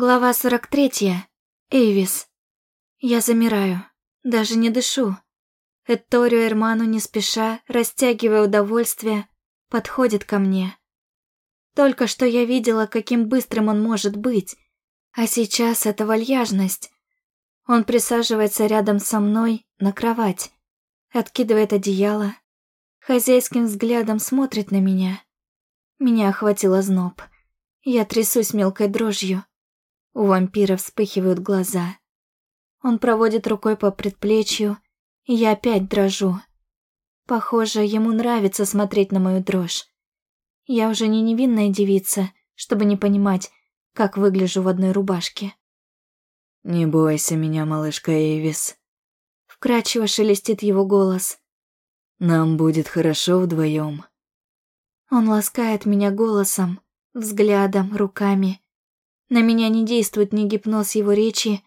Глава 43. Эйвис. Я замираю, даже не дышу. Этторио Эрману не спеша, растягивая удовольствие, подходит ко мне. Только что я видела, каким быстрым он может быть, а сейчас это вальяжность. Он присаживается рядом со мной на кровать, откидывает одеяло, хозяйским взглядом смотрит на меня. Меня охватило зноб. Я трясусь мелкой дрожью. У вампира вспыхивают глаза. Он проводит рукой по предплечью, и я опять дрожу. Похоже, ему нравится смотреть на мою дрожь. Я уже не невинная девица, чтобы не понимать, как выгляжу в одной рубашке. «Не бойся меня, малышка Эйвис». Вкрадчиво шелестит его голос. «Нам будет хорошо вдвоем. Он ласкает меня голосом, взглядом, руками, на меня не действует ни гипноз его речи,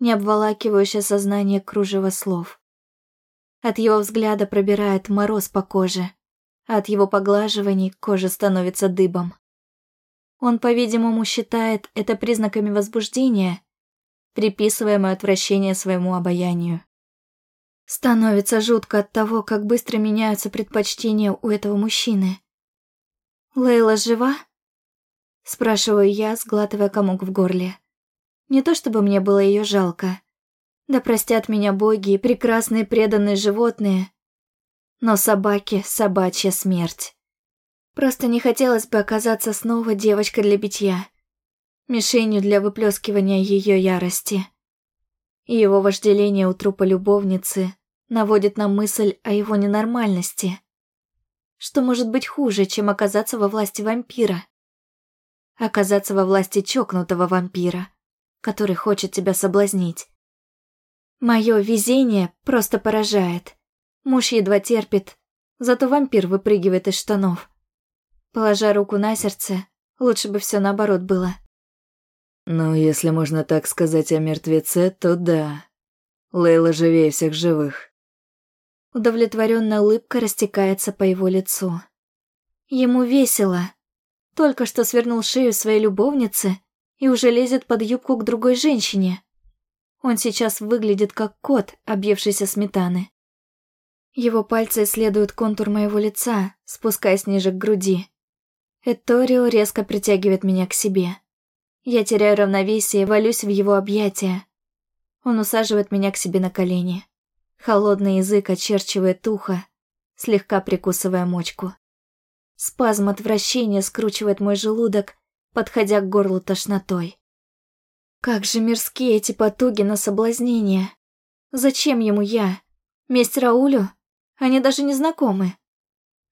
ни обволакивающее сознание кружево слов. От его взгляда пробирает мороз по коже, а от его поглаживаний кожа становится дыбом. Он, по-видимому, считает это признаками возбуждения, приписывая мое отвращение своему обаянию. Становится жутко от того, как быстро меняются предпочтения у этого мужчины. «Лейла жива?» Спрашиваю я, сглатывая комок в горле. Не то чтобы мне было ее жалко. Да простят меня боги и прекрасные преданные животные. Но собаки — собачья смерть. Просто не хотелось бы оказаться снова девочкой для битья. Мишенью для выплескивания ее ярости. И его вожделение у трупа любовницы наводит на мысль о его ненормальности. Что может быть хуже, чем оказаться во власти вампира? Оказаться во власти чокнутого вампира, который хочет тебя соблазнить. Мое везение просто поражает. Муж едва терпит, зато вампир выпрыгивает из штанов. Положа руку на сердце, лучше бы все наоборот было. Ну, если можно так сказать о мертвеце, то да. Лейла живее всех живых. Удовлетворенная улыбка растекается по его лицу. Ему весело, только что свернул шею своей любовнице и уже лезет под юбку к другой женщине. Он сейчас выглядит как кот, объевшийся сметаны. Его пальцы исследуют контур моего лица, спускаясь ниже к груди. Эторио резко притягивает меня к себе. Я теряю равновесие и валюсь в его объятия. Он усаживает меня к себе на колени. Холодный язык очерчивает ухо, слегка прикусывая мочку. Спазм отвращения скручивает мой желудок, подходя к горлу тошнотой. Как же мерзкие эти потуги на соблазнение. Зачем ему я? Месть Раулю? Они даже не знакомы.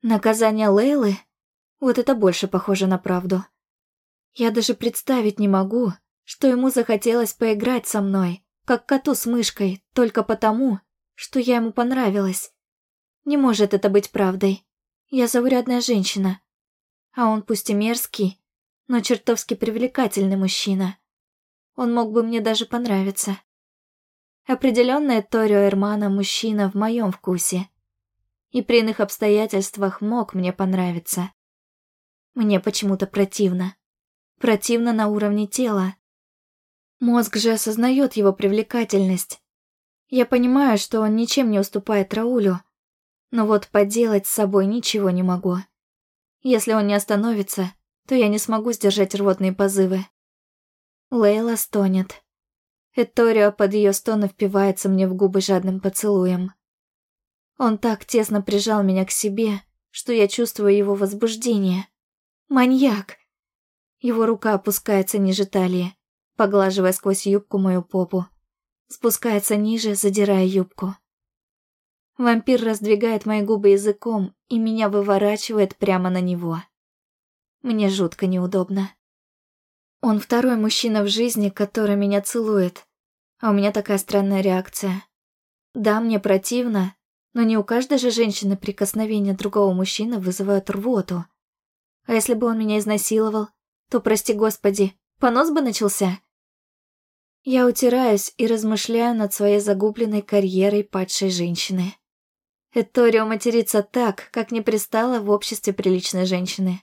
Наказание Лейлы? Вот это больше похоже на правду. Я даже представить не могу, что ему захотелось поиграть со мной, как коту с мышкой, только потому, что я ему понравилась. Не может это быть правдой. Я заурядная женщина. А он пусть и мерзкий, но чертовски привлекательный мужчина. Он мог бы мне даже понравиться. Определенно Торио Эрмана мужчина в моем вкусе. И при иных обстоятельствах мог мне понравиться. Мне почему-то противно. Противно на уровне тела. Мозг же осознает его привлекательность. Я понимаю, что он ничем не уступает Раулю, но вот поделать с собой ничего не могу. Если он не остановится, то я не смогу сдержать рвотные позывы. Лейла стонет. Эторио под ее стон впивается мне в губы жадным поцелуем. Он так тесно прижал меня к себе, что я чувствую его возбуждение. Маньяк! Его рука опускается ниже талии, поглаживая сквозь юбку мою попу. Спускается ниже, задирая юбку. Вампир раздвигает мои губы языком и меня выворачивает прямо на него. Мне жутко неудобно. Он второй мужчина в жизни, который меня целует, а у меня такая странная реакция. Да, мне противно, но не у каждой же женщины прикосновения другого мужчины вызывают рвоту. А если бы он меня изнасиловал, то, прости господи, понос бы начался. Я утираюсь и размышляю над своей загубленной карьерой падшей женщины. Эторио матерится так, как не пристало в обществе приличной женщины.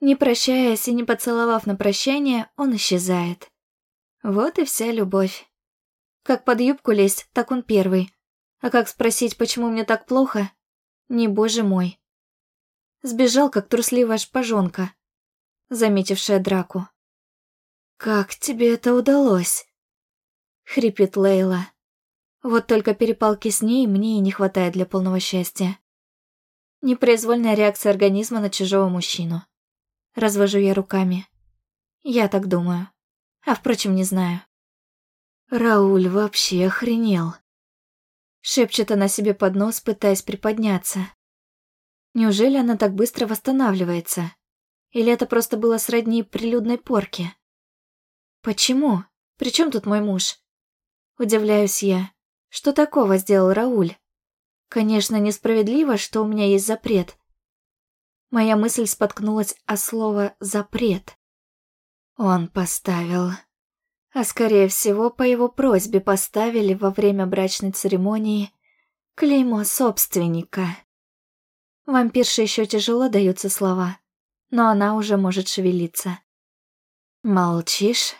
Не прощаясь и не поцеловав на прощание, он исчезает. Вот и вся любовь. Как под юбку лезть, так он первый. А как спросить, почему мне так плохо? Не боже мой. Сбежал, как трусливая шпажонка, заметившая драку. «Как тебе это удалось?» — хрипит Лейла. Вот только перепалки с ней мне и не хватает для полного счастья. Непроизвольная реакция организма на чужого мужчину. Развожу я руками. Я так думаю. А впрочем, не знаю. Рауль вообще охренел. Шепчет она себе под нос, пытаясь приподняться. Неужели она так быстро восстанавливается? Или это просто было сродни прилюдной порке? Почему? Причем тут мой муж? Удивляюсь я. Что такого сделал Рауль? Конечно, несправедливо, что у меня есть запрет. Моя мысль споткнулась о слово «запрет». Он поставил. А скорее всего, по его просьбе поставили во время брачной церемонии клеймо собственника. Вампирше еще тяжело даются слова, но она уже может шевелиться. «Молчишь?»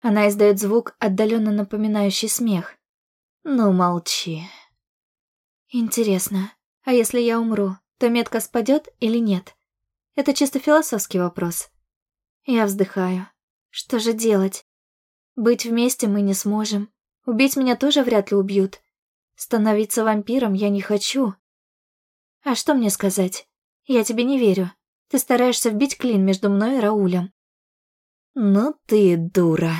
Она издает звук, отдаленно напоминающий смех. «Ну, молчи». Интересно, а если я умру, то метка спадет или нет? Это чисто философский вопрос. Я вздыхаю. Что же делать? Быть вместе мы не сможем. Убить меня тоже вряд ли убьют. Становиться вампиром я не хочу. А что мне сказать? Я тебе не верю. Ты стараешься вбить клин между мной и Раулем. Ну ты дура.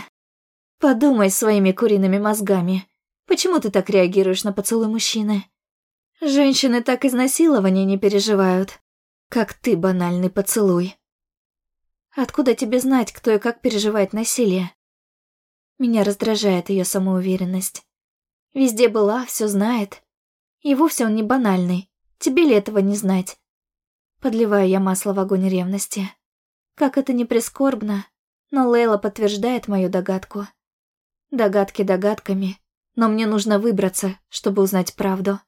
Подумай своими куриными мозгами. Почему ты так реагируешь на поцелуй мужчины? Женщины так изнасилования не переживают, как ты, банальный поцелуй. Откуда тебе знать, кто и как переживает насилие? Меня раздражает ее самоуверенность. Везде была, все знает. И вовсе он не банальный. Тебе ли этого не знать? Подливаю я масло в огонь ревности. Как это не прискорбно, но Лейла подтверждает мою догадку. Догадки догадками, но мне нужно выбраться, чтобы узнать правду.